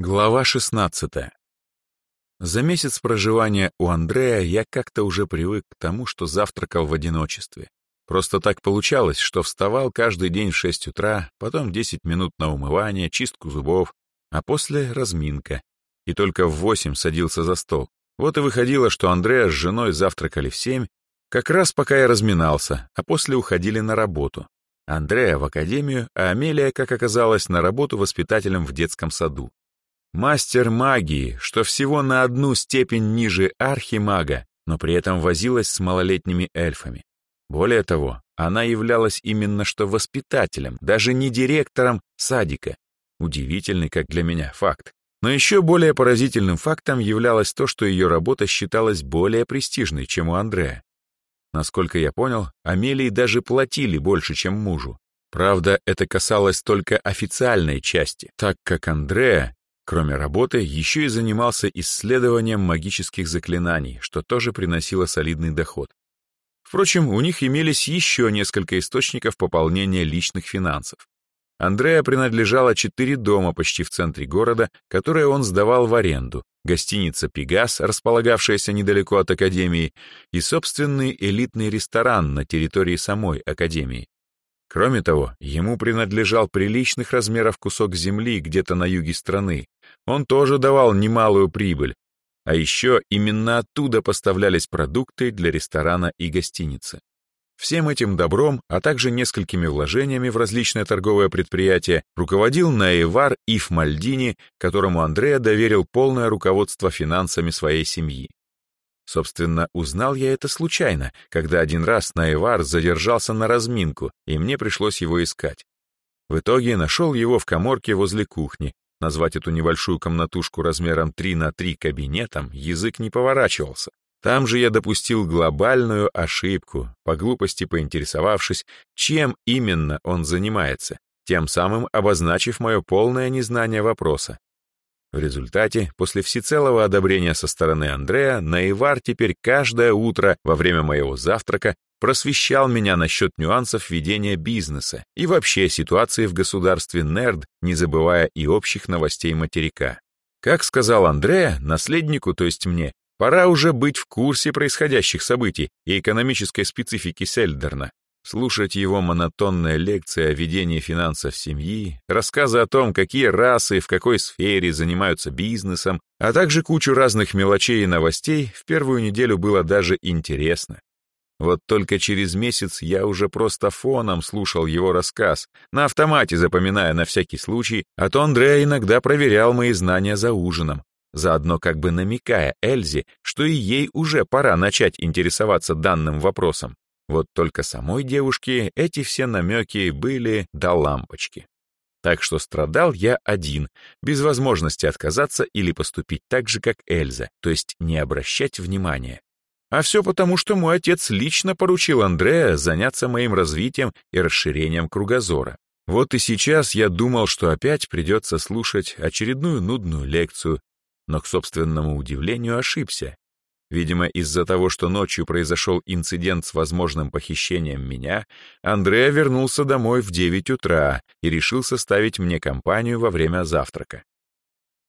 Глава 16. За месяц проживания у Андрея я как-то уже привык к тому, что завтракал в одиночестве. Просто так получалось, что вставал каждый день в 6 утра, потом 10 минут на умывание, чистку зубов, а после — разминка. И только в 8 садился за стол. Вот и выходило, что Андрея с женой завтракали в 7, как раз пока я разминался, а после уходили на работу. Андрея в академию, а Амелия, как оказалось, на работу воспитателем в детском саду. Мастер магии, что всего на одну степень ниже архимага, но при этом возилась с малолетними эльфами. Более того, она являлась именно что воспитателем, даже не директором садика. Удивительный, как для меня, факт. Но еще более поразительным фактом являлось то, что ее работа считалась более престижной, чем у Андрея. Насколько я понял, Амелии даже платили больше, чем мужу. Правда, это касалось только официальной части, так как Андрея Кроме работы, еще и занимался исследованием магических заклинаний, что тоже приносило солидный доход. Впрочем, у них имелись еще несколько источников пополнения личных финансов. Андрея принадлежало четыре дома почти в центре города, которые он сдавал в аренду, гостиница «Пегас», располагавшаяся недалеко от Академии, и собственный элитный ресторан на территории самой Академии. Кроме того, ему принадлежал приличных размеров кусок земли где-то на юге страны. Он тоже давал немалую прибыль. А еще именно оттуда поставлялись продукты для ресторана и гостиницы. Всем этим добром, а также несколькими вложениями в различные торговые предприятия руководил Наевар Ив Мальдини, которому Андреа доверил полное руководство финансами своей семьи. Собственно, узнал я это случайно, когда один раз Наевар задержался на разминку, и мне пришлось его искать. В итоге нашел его в коморке возле кухни. Назвать эту небольшую комнатушку размером 3 на 3 кабинетом язык не поворачивался. Там же я допустил глобальную ошибку, по глупости поинтересовавшись, чем именно он занимается, тем самым обозначив мое полное незнание вопроса. В результате, после всецелого одобрения со стороны Андрея, Наивар теперь каждое утро во время моего завтрака просвещал меня насчет нюансов ведения бизнеса и вообще ситуации в государстве Нерд, не забывая и общих новостей материка. Как сказал Андрея, наследнику, то есть мне, пора уже быть в курсе происходящих событий и экономической специфики Сельдерна, Слушать его монотонные лекции о ведении финансов семьи, рассказы о том, какие расы в какой сфере занимаются бизнесом, а также кучу разных мелочей и новостей в первую неделю было даже интересно. Вот только через месяц я уже просто фоном слушал его рассказ, на автомате запоминая на всякий случай, а то Андреа иногда проверял мои знания за ужином, заодно как бы намекая Эльзе, что и ей уже пора начать интересоваться данным вопросом. Вот только самой девушке эти все намеки были до лампочки. Так что страдал я один, без возможности отказаться или поступить так же, как Эльза, то есть не обращать внимания. А все потому, что мой отец лично поручил Андреа заняться моим развитием и расширением кругозора. Вот и сейчас я думал, что опять придется слушать очередную нудную лекцию, но к собственному удивлению ошибся. Видимо, из-за того, что ночью произошел инцидент с возможным похищением меня, Андреа вернулся домой в 9 утра и решил составить мне компанию во время завтрака.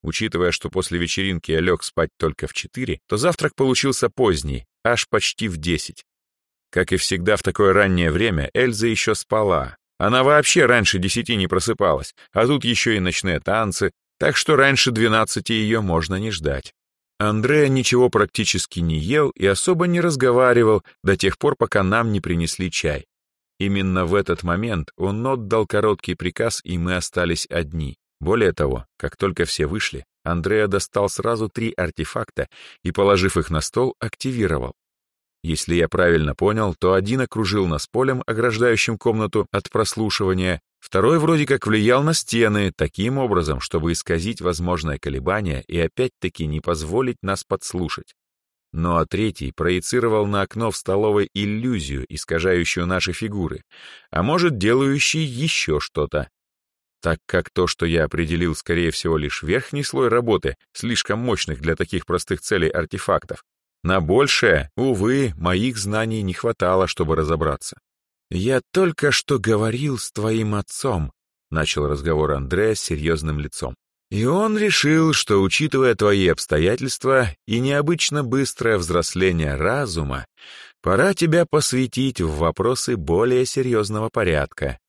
Учитывая, что после вечеринки я лег спать только в 4, то завтрак получился поздний, аж почти в 10. Как и всегда в такое раннее время, Эльза еще спала. Она вообще раньше десяти не просыпалась, а тут еще и ночные танцы, так что раньше 12 ее можно не ждать. Андреа ничего практически не ел и особо не разговаривал до тех пор, пока нам не принесли чай. Именно в этот момент он отдал короткий приказ, и мы остались одни. Более того, как только все вышли, Андреа достал сразу три артефакта и, положив их на стол, активировал. Если я правильно понял, то один окружил нас полем, ограждающим комнату от прослушивания, Второй вроде как влиял на стены таким образом, чтобы исказить возможное колебание и опять-таки не позволить нас подслушать. Ну а третий проецировал на окно в столовой иллюзию, искажающую наши фигуры, а может, делающий еще что-то. Так как то, что я определил, скорее всего, лишь верхний слой работы, слишком мощных для таких простых целей артефактов, на большее, увы, моих знаний не хватало, чтобы разобраться. «Я только что говорил с твоим отцом», — начал разговор Андрея с серьезным лицом. И он решил, что, учитывая твои обстоятельства и необычно быстрое взросление разума, пора тебя посвятить в вопросы более серьезного порядка.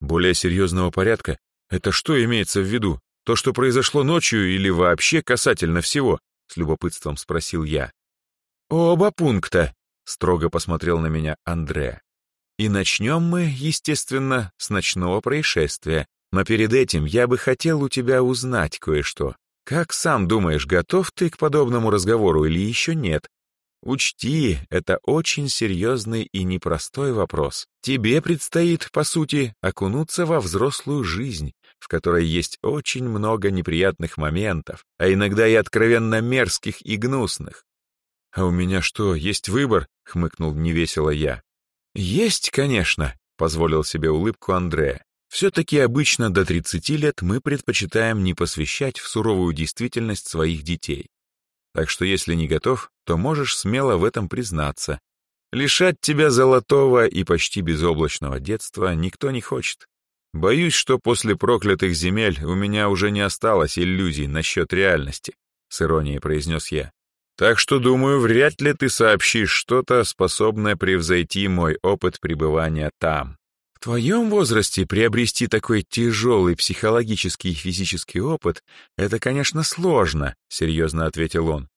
Более серьезного порядка? Это что имеется в виду? То, что произошло ночью или вообще касательно всего? С любопытством спросил я. Оба пункта, строго посмотрел на меня Андре. И начнем мы, естественно, с ночного происшествия. Но перед этим я бы хотел у тебя узнать кое-что. Как сам думаешь, готов ты к подобному разговору или еще нет? Учти, это очень серьезный и непростой вопрос. Тебе предстоит, по сути, окунуться во взрослую жизнь, в которой есть очень много неприятных моментов, а иногда и откровенно мерзких и гнусных. «А у меня что, есть выбор?» — хмыкнул невесело я. «Есть, конечно», — позволил себе улыбку Андрея. «Все-таки обычно до 30 лет мы предпочитаем не посвящать в суровую действительность своих детей. Так что если не готов, то можешь смело в этом признаться. Лишать тебя золотого и почти безоблачного детства никто не хочет. Боюсь, что после проклятых земель у меня уже не осталось иллюзий насчет реальности, с иронией произнес я. Так что, думаю, вряд ли ты сообщишь что-то, способное превзойти мой опыт пребывания там. В твоем возрасте приобрести такой тяжелый психологический и физический опыт — это, конечно, сложно, — серьезно ответил он.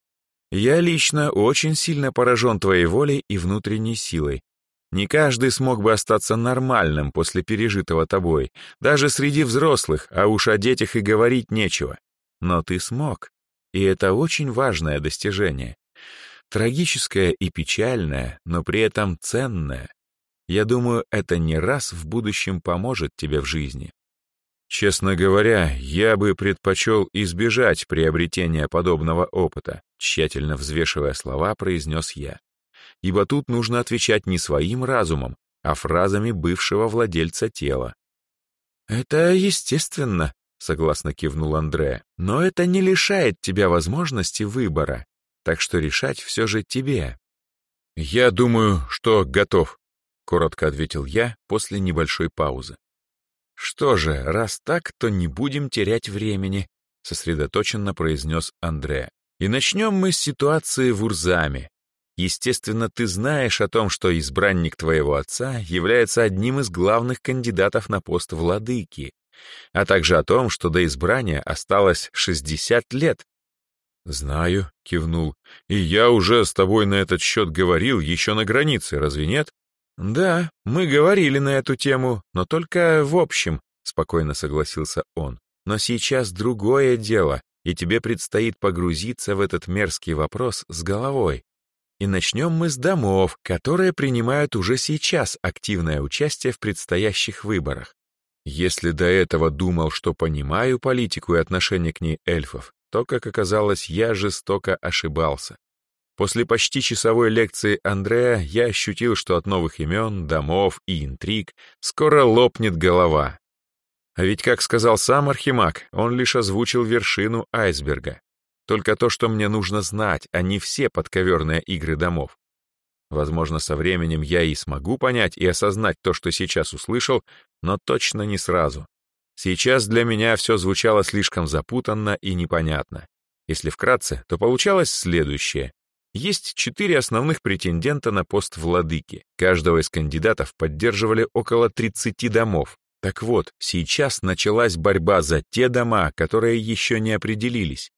Я лично очень сильно поражен твоей волей и внутренней силой. Не каждый смог бы остаться нормальным после пережитого тобой, даже среди взрослых, а уж о детях и говорить нечего. Но ты смог, и это очень важное достижение. Трагическое и печальное, но при этом ценное. Я думаю, это не раз в будущем поможет тебе в жизни. Честно говоря, я бы предпочел избежать приобретения подобного опыта, тщательно взвешивая слова, произнес я. Ибо тут нужно отвечать не своим разумом, а фразами бывшего владельца тела. «Это естественно», — согласно кивнул Андре, «но это не лишает тебя возможности выбора, так что решать все же тебе». «Я думаю, что готов», — коротко ответил я после небольшой паузы. «Что же, раз так, то не будем терять времени», — сосредоточенно произнес Андре. «И начнем мы с ситуации в Урзаме. Естественно, ты знаешь о том, что избранник твоего отца является одним из главных кандидатов на пост владыки, а также о том, что до избрания осталось 60 лет». «Знаю», — кивнул, — «и я уже с тобой на этот счет говорил еще на границе, разве нет?» «Да, мы говорили на эту тему, но только в общем», — спокойно согласился он. «Но сейчас другое дело, и тебе предстоит погрузиться в этот мерзкий вопрос с головой. И начнем мы с домов, которые принимают уже сейчас активное участие в предстоящих выборах. Если до этого думал, что понимаю политику и отношение к ней эльфов, то, как оказалось, я жестоко ошибался. После почти часовой лекции Андрея я ощутил, что от новых имен, домов и интриг скоро лопнет голова. А ведь, как сказал сам Архимаг, он лишь озвучил вершину айсберга. Только то, что мне нужно знать, а не все подковерные игры домов. Возможно, со временем я и смогу понять и осознать то, что сейчас услышал, но точно не сразу. Сейчас для меня все звучало слишком запутанно и непонятно. Если вкратце, то получалось следующее. Есть четыре основных претендента на пост владыки. Каждого из кандидатов поддерживали около 30 домов. Так вот, сейчас началась борьба за те дома, которые еще не определились.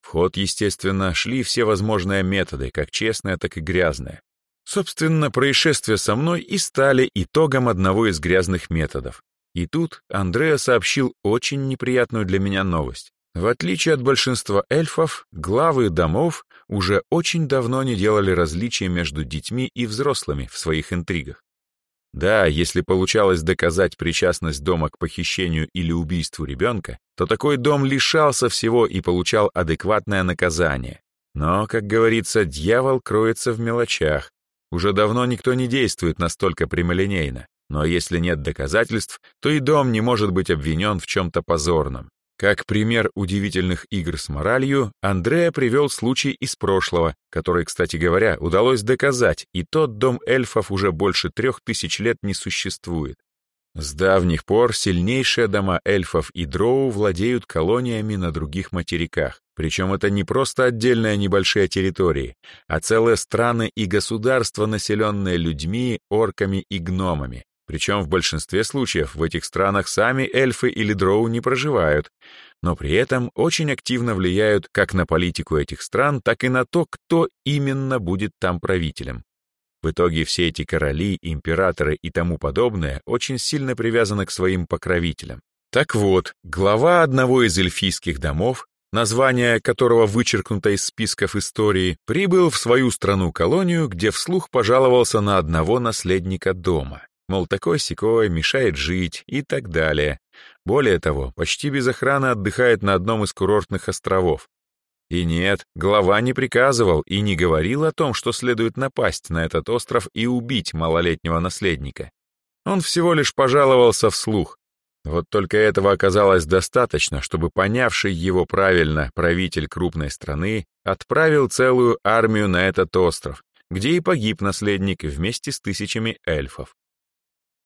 В ход, естественно, шли все возможные методы, как честные, так и грязные. Собственно, происшествия со мной и стали итогом одного из грязных методов. И тут Андреа сообщил очень неприятную для меня новость. В отличие от большинства эльфов, главы домов уже очень давно не делали различия между детьми и взрослыми в своих интригах. Да, если получалось доказать причастность дома к похищению или убийству ребенка, то такой дом лишался всего и получал адекватное наказание. Но, как говорится, дьявол кроется в мелочах. Уже давно никто не действует настолько прямолинейно. Но если нет доказательств, то и дом не может быть обвинен в чем-то позорном. Как пример удивительных игр с моралью, Андреа привел случай из прошлого, который, кстати говоря, удалось доказать, и тот дом эльфов уже больше трех тысяч лет не существует. С давних пор сильнейшие дома эльфов и дроу владеют колониями на других материках. Причем это не просто отдельные небольшие территории, а целые страны и государства, населенные людьми, орками и гномами. Причем в большинстве случаев в этих странах сами эльфы или дроу не проживают, но при этом очень активно влияют как на политику этих стран, так и на то, кто именно будет там правителем. В итоге все эти короли, императоры и тому подобное очень сильно привязаны к своим покровителям. Так вот, глава одного из эльфийских домов, название которого вычеркнуто из списков истории, прибыл в свою страну-колонию, где вслух пожаловался на одного наследника дома. Мол, такой-сякой, мешает жить и так далее. Более того, почти без охраны отдыхает на одном из курортных островов. И нет, глава не приказывал и не говорил о том, что следует напасть на этот остров и убить малолетнего наследника. Он всего лишь пожаловался вслух. Вот только этого оказалось достаточно, чтобы понявший его правильно правитель крупной страны отправил целую армию на этот остров, где и погиб наследник вместе с тысячами эльфов.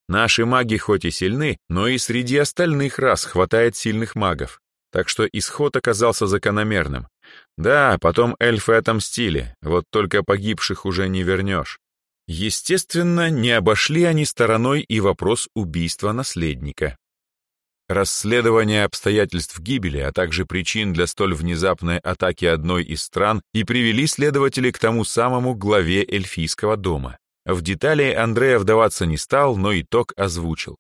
Наши маги хоть и сильны, но и среди остальных рас хватает сильных магов, так что исход оказался закономерным. Да, потом эльфы отомстили, вот только погибших уже не вернешь. Естественно, не обошли они стороной и вопрос убийства наследника. Расследование обстоятельств гибели, а также причин для столь внезапной атаки одной из стран и привели следователи к тому самому главе эльфийского дома. В детали Андрея вдаваться не стал, но итог озвучил.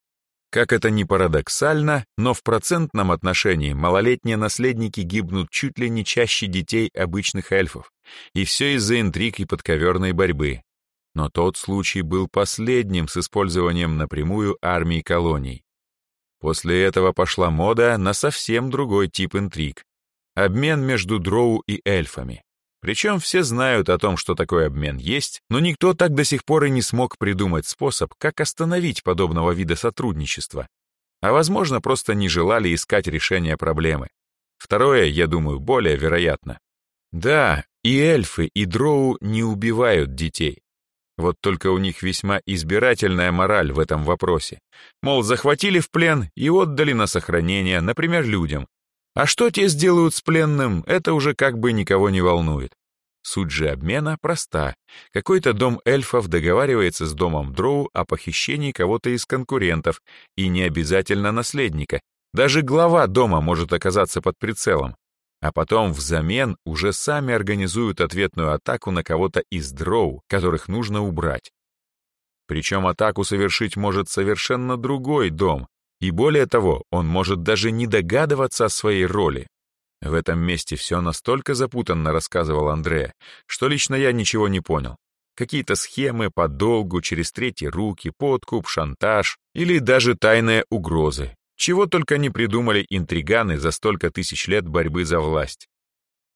Как это ни парадоксально, но в процентном отношении малолетние наследники гибнут чуть ли не чаще детей обычных эльфов. И все из-за интриг и подковерной борьбы. Но тот случай был последним с использованием напрямую армии колоний. После этого пошла мода на совсем другой тип интриг. Обмен между дроу и эльфами. Причем все знают о том, что такой обмен есть, но никто так до сих пор и не смог придумать способ, как остановить подобного вида сотрудничества. А возможно, просто не желали искать решения проблемы. Второе, я думаю, более вероятно. Да, и эльфы, и дроу не убивают детей. Вот только у них весьма избирательная мораль в этом вопросе. Мол, захватили в плен и отдали на сохранение, например, людям, а что те сделают с пленным, это уже как бы никого не волнует. Суть же обмена проста. Какой-то дом эльфов договаривается с домом дроу о похищении кого-то из конкурентов, и не обязательно наследника. Даже глава дома может оказаться под прицелом. А потом взамен уже сами организуют ответную атаку на кого-то из дроу, которых нужно убрать. Причем атаку совершить может совершенно другой дом, и более того, он может даже не догадываться о своей роли. В этом месте все настолько запутанно рассказывал Андрея, что лично я ничего не понял. Какие-то схемы по долгу, через третьи руки, подкуп, шантаж или даже тайные угрозы. Чего только не придумали интриганы за столько тысяч лет борьбы за власть.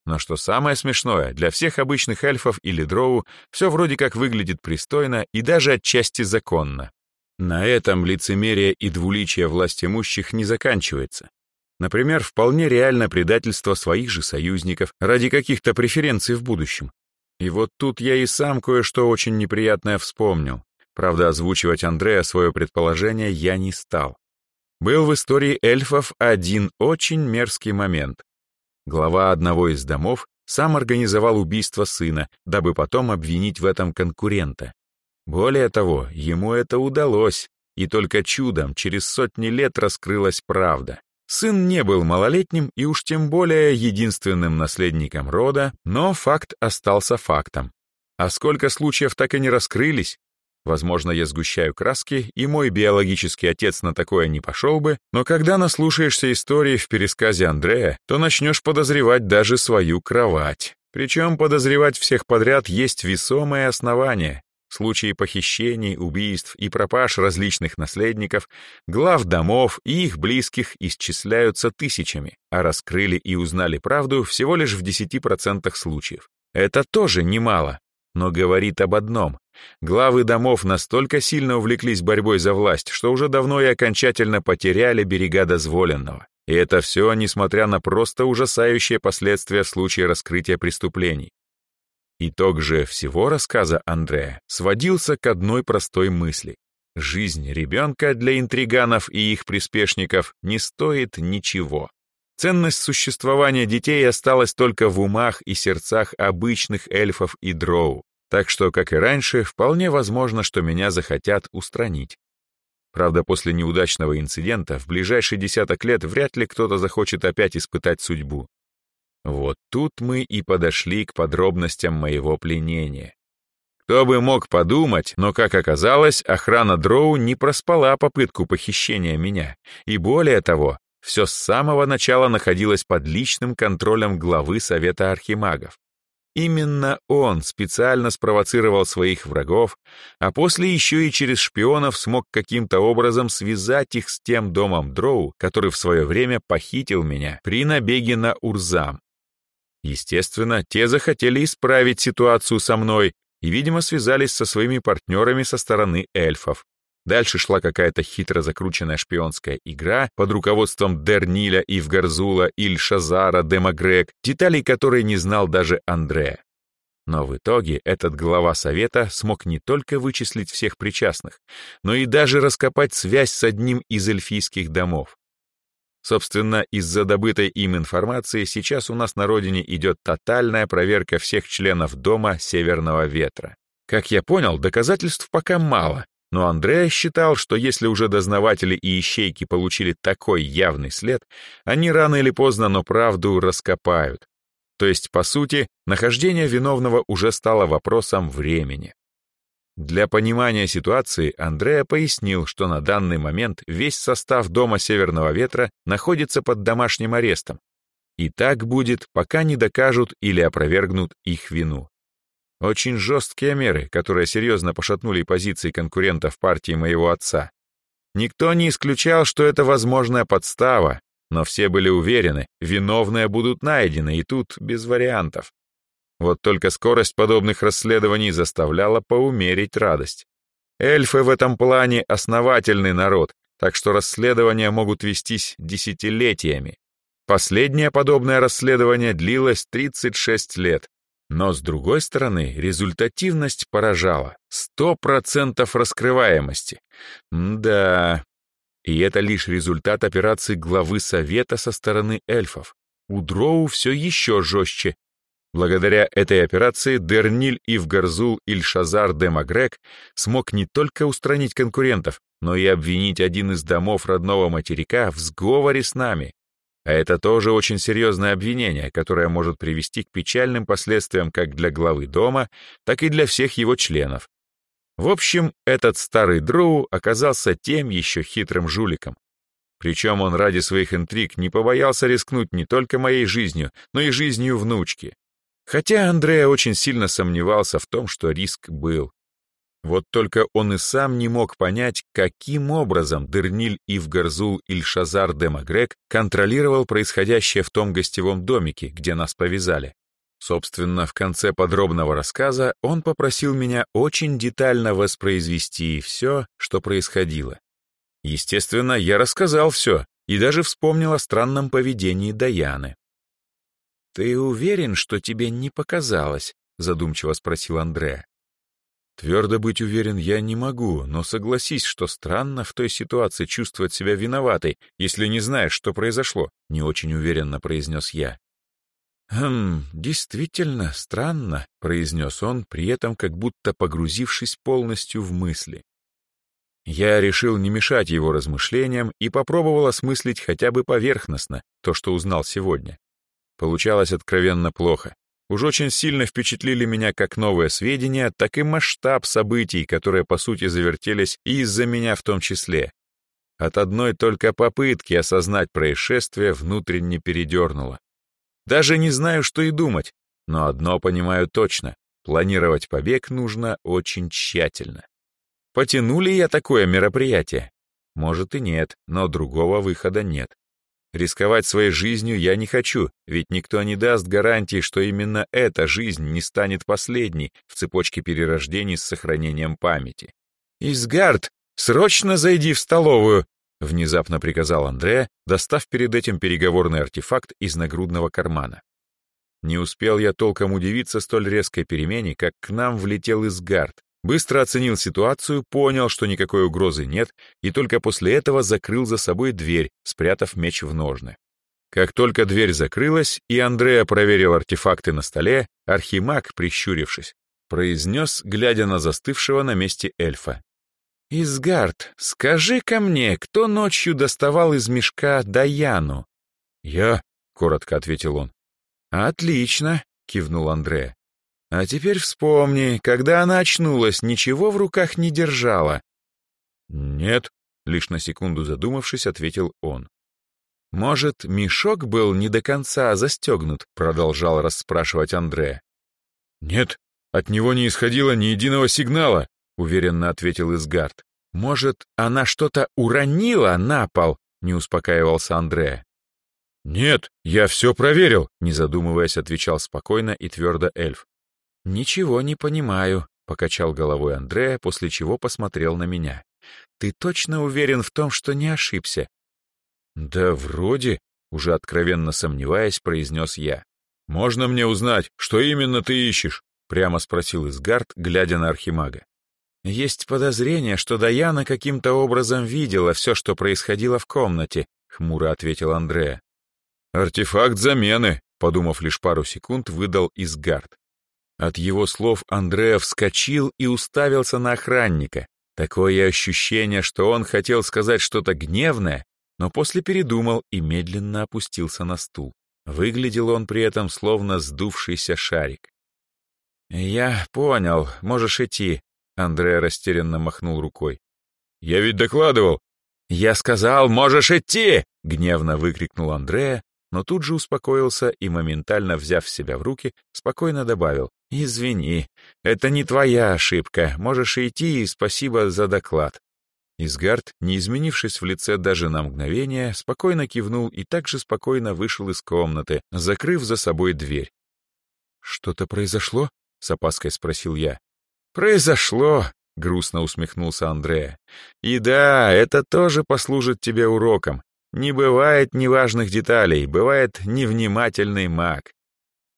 Но что самое смешное, для всех обычных эльфов или дроу все вроде как выглядит пристойно и даже отчасти законно. На этом лицемерие и двуличие власть имущих не заканчивается. Например, вполне реально предательство своих же союзников ради каких-то преференций в будущем. И вот тут я и сам кое-что очень неприятное вспомнил. Правда, озвучивать Андрея свое предположение я не стал. Был в истории эльфов один очень мерзкий момент. Глава одного из домов сам организовал убийство сына, дабы потом обвинить в этом конкурента. Более того, ему это удалось, и только чудом через сотни лет раскрылась правда. Сын не был малолетним и уж тем более единственным наследником рода, но факт остался фактом. А сколько случаев так и не раскрылись? Возможно, я сгущаю краски, и мой биологический отец на такое не пошел бы, но когда наслушаешься истории в пересказе Андрея, то начнешь подозревать даже свою кровать. Причем подозревать всех подряд есть весомое основание. Случаи похищений, убийств и пропаж различных наследников, глав домов и их близких исчисляются тысячами, а раскрыли и узнали правду всего лишь в 10% случаев. Это тоже немало, но говорит об одном. Главы домов настолько сильно увлеклись борьбой за власть, что уже давно и окончательно потеряли берега дозволенного. И это все несмотря на просто ужасающие последствия в случае раскрытия преступлений. Итог же всего рассказа Андрея сводился к одной простой мысли. Жизнь ребенка для интриганов и их приспешников не стоит ничего. Ценность существования детей осталась только в умах и сердцах обычных эльфов и дроу, так что, как и раньше, вполне возможно, что меня захотят устранить. Правда, после неудачного инцидента в ближайший десяток лет вряд ли кто-то захочет опять испытать судьбу. Вот тут мы и подошли к подробностям моего пленения. Кто бы мог подумать, но, как оказалось, охрана Дроу не проспала попытку похищения меня. И более того, все с самого начала находилось под личным контролем главы Совета Архимагов. Именно он специально спровоцировал своих врагов, а после еще и через шпионов смог каким-то образом связать их с тем домом Дроу, который в свое время похитил меня при набеге на Урзам. Естественно, те захотели исправить ситуацию со мной и, видимо, связались со своими партнерами со стороны эльфов. Дальше шла какая-то хитро закрученная шпионская игра под руководством Дерниля, Ивгарзула, Ильшазара, Демагрек, деталей которой не знал даже Андре. Но в итоге этот глава совета смог не только вычислить всех причастных, но и даже раскопать связь с одним из эльфийских домов. Собственно, из-за добытой им информации сейчас у нас на родине идет тотальная проверка всех членов дома Северного Ветра. Как я понял, доказательств пока мало, но Андреа считал, что если уже дознаватели и ищейки получили такой явный след, они рано или поздно, но правду раскопают. То есть, по сути, нахождение виновного уже стало вопросом времени. Для понимания ситуации Андреа пояснил, что на данный момент весь состав Дома Северного Ветра находится под домашним арестом. И так будет, пока не докажут или опровергнут их вину. Очень жесткие меры, которые серьезно пошатнули позиции конкурентов партии моего отца. Никто не исключал, что это возможная подстава, но все были уверены, виновные будут найдены, и тут без вариантов. Вот только скорость подобных расследований заставляла поумерить радость. Эльфы в этом плане основательный народ, так что расследования могут вестись десятилетиями. Последнее подобное расследование длилось 36 лет. Но, с другой стороны, результативность поражала. Сто процентов раскрываемости. да. И это лишь результат операции главы Совета со стороны эльфов. У Дроу все еще жестче, Благодаря этой операции Дерниль Ивгарзул Ильшазар Демагрек смог не только устранить конкурентов, но и обвинить один из домов родного материка в сговоре с нами. А это тоже очень серьезное обвинение, которое может привести к печальным последствиям как для главы дома, так и для всех его членов. В общем, этот старый Дроу оказался тем еще хитрым жуликом. Причем он ради своих интриг не побоялся рискнуть не только моей жизнью, но и жизнью внучки. Хотя Андрея очень сильно сомневался в том, что риск был. Вот только он и сам не мог понять, каким образом Дерниль Ивгарзул Ильшазар Демагрек контролировал происходящее в том гостевом домике, где нас повязали. Собственно, в конце подробного рассказа он попросил меня очень детально воспроизвести все, что происходило. Естественно, я рассказал все и даже вспомнил о странном поведении Даяны. «Ты уверен, что тебе не показалось?» — задумчиво спросил Андреа. Твердо быть уверен я не могу, но согласись, что странно в той ситуации чувствовать себя виноватой, если не знаешь, что произошло, не очень уверенно произнес я. «Хм, действительно странно», — произнес он, при этом как будто погрузившись полностью в мысли. Я решил не мешать его размышлениям и попробовал осмыслить хотя бы поверхностно то, что узнал сегодня. Получалось откровенно плохо. Уж очень сильно впечатлили меня как новые сведения, так и масштаб событий, которые, по сути, завертелись и из-за меня в том числе. От одной только попытки осознать происшествие внутренне передернуло. Даже не знаю, что и думать, но одно понимаю точно — планировать побег нужно очень тщательно. Потянули я такое мероприятие? Может и нет, но другого выхода нет. Рисковать своей жизнью я не хочу, ведь никто не даст гарантии, что именно эта жизнь не станет последней в цепочке перерождений с сохранением памяти. «Изгард, срочно зайди в столовую!» — внезапно приказал Андреа, достав перед этим переговорный артефакт из нагрудного кармана. Не успел я толком удивиться столь резкой перемене, как к нам влетел Изгард, быстро оценил ситуацию, понял, что никакой угрозы нет, и только после этого закрыл за собой дверь, спрятав меч в ножны. Как только дверь закрылась, и Андреа проверил артефакты на столе, архимаг, прищурившись, произнес, глядя на застывшего на месте эльфа. «Изгард, скажи-ка мне, кто ночью доставал из мешка Даяну?» «Я», — коротко ответил он. «Отлично», — кивнул Андре. «А теперь вспомни, когда она очнулась, ничего в руках не держала?» «Нет», — лишь на секунду задумавшись, ответил он. «Может, мешок был не до конца застегнут?» — продолжал расспрашивать Андре. «Нет, от него не исходило ни единого сигнала», уверенно ответил Изгард. Может, она что-то уронила на пол? Не успокаивался Андре. Нет, я все проверил, не задумываясь, отвечал спокойно и твердо эльф. Ничего не понимаю, покачал головой Андре, после чего посмотрел на меня. Ты точно уверен в том, что не ошибся? Да вроде, уже откровенно сомневаясь, произнес я. «Можно мне узнать, что именно ты ищешь?» — прямо спросил Изгард, глядя на Архимага. Есть подозрение, что Даяна каким-то образом видела все, что происходило в комнате, хмуро ответил Андреа. Артефакт замены, подумав лишь пару секунд, выдал Изгард. От его слов Андреа вскочил и уставился на охранника. Такое ощущение, что он хотел сказать что-то гневное, но после передумал и медленно опустился на стул. Выглядел он при этом словно сдувшийся шарик. «Я понял, можешь идти», Андреа растерянно махнул рукой. «Я ведь докладывал!» «Я сказал, можешь идти!» — гневно выкрикнул Андреа, но тут же успокоился и, моментально взяв себя в руки, спокойно добавил. «Извини, это не твоя ошибка, можешь идти и спасибо за доклад». Изгард, не изменившись в лице даже на мгновение, спокойно кивнул и также спокойно вышел из комнаты, закрыв за собой дверь. «Что-то произошло?» — с опаской спросил я. «Произошло», — грустно усмехнулся Андрея. «И да, это тоже послужит тебе уроком. Не бывает неважных деталей, бывает невнимательный маг».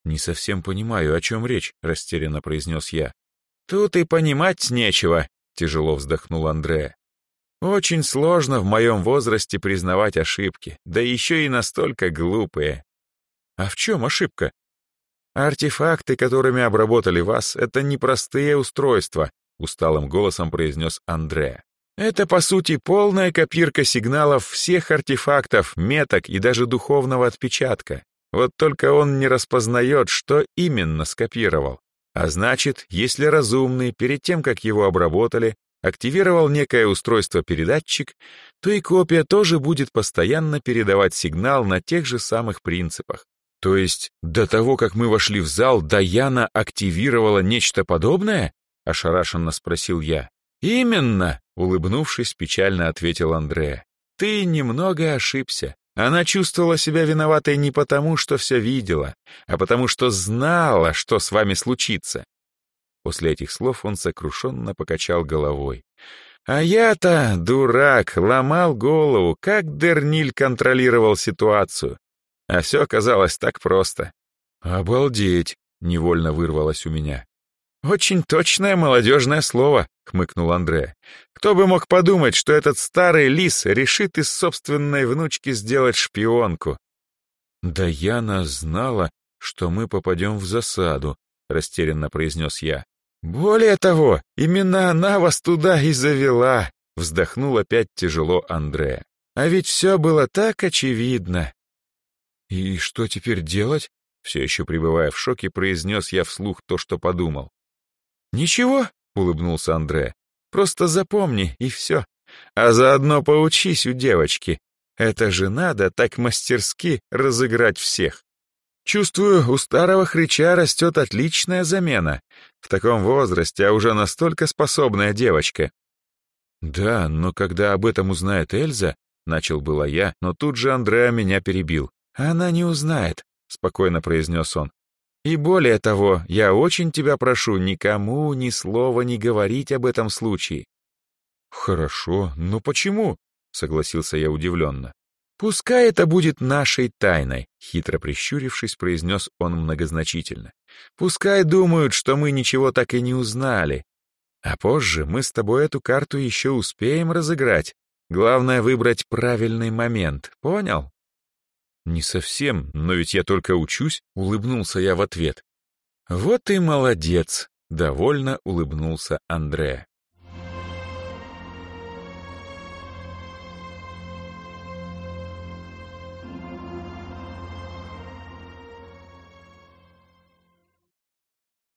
«Не совсем понимаю, о чем речь», — растерянно произнес я. «Тут и понимать нечего», — тяжело вздохнул Андрея. «Очень сложно в моем возрасте признавать ошибки, да еще и настолько глупые». «А в чем ошибка?» «Артефакты, которыми обработали вас, это непростые устройства», усталым голосом произнес Андре. «Это, по сути, полная копирка сигналов всех артефактов, меток и даже духовного отпечатка. Вот только он не распознает, что именно скопировал. А значит, если разумный, перед тем, как его обработали, активировал некое устройство-передатчик, то и копия тоже будет постоянно передавать сигнал на тех же самых принципах. То есть до того, как мы вошли в зал, Даяна активировала нечто подобное? Ошарашенно спросил я. Именно, улыбнувшись, печально ответил Андреа. Ты немного ошибся. Она чувствовала себя виноватой не потому, что все видела, а потому что знала, что с вами случится. После этих слов он сокрушенно покачал головой. А я-то, дурак, ломал голову, как Дерниль контролировал ситуацию. А все оказалось так просто. «Обалдеть!» — невольно вырвалось у меня. «Очень точное молодежное слово», — хмыкнул Андре. «Кто бы мог подумать, что этот старый лис решит из собственной внучки сделать шпионку?» «Да Яна знала, что мы попадем в засаду», — растерянно произнес я. «Более того, именно она вас туда и завела», — вздохнул опять тяжело Андре. «А ведь все было так очевидно. «И что теперь делать?» Все еще пребывая в шоке, произнес я вслух то, что подумал. «Ничего», — улыбнулся Андре, — «просто запомни, и все. А заодно поучись у девочки. Это же надо так мастерски разыграть всех. Чувствую, у старого хрыча растет отличная замена. В таком возрасте, а уже настолько способная девочка». «Да, но когда об этом узнает Эльза», — начал было я, но тут же Андреа меня перебил. «Она не узнает», — спокойно произнес он. «И более того, я очень тебя прошу никому ни слова не говорить об этом случае». «Хорошо, но почему?» — согласился я удивленно. «Пускай это будет нашей тайной», — хитро прищурившись, произнес он многозначительно. «Пускай думают, что мы ничего так и не узнали. А позже мы с тобой эту карту еще успеем разыграть. Главное выбрать правильный момент, понял? Не совсем, но ведь я только учусь, улыбнулся я в ответ. Вот и молодец, довольно улыбнулся Андре.